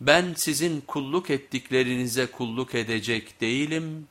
ben sizin kulluk ettiklerinize kulluk edecek değilim.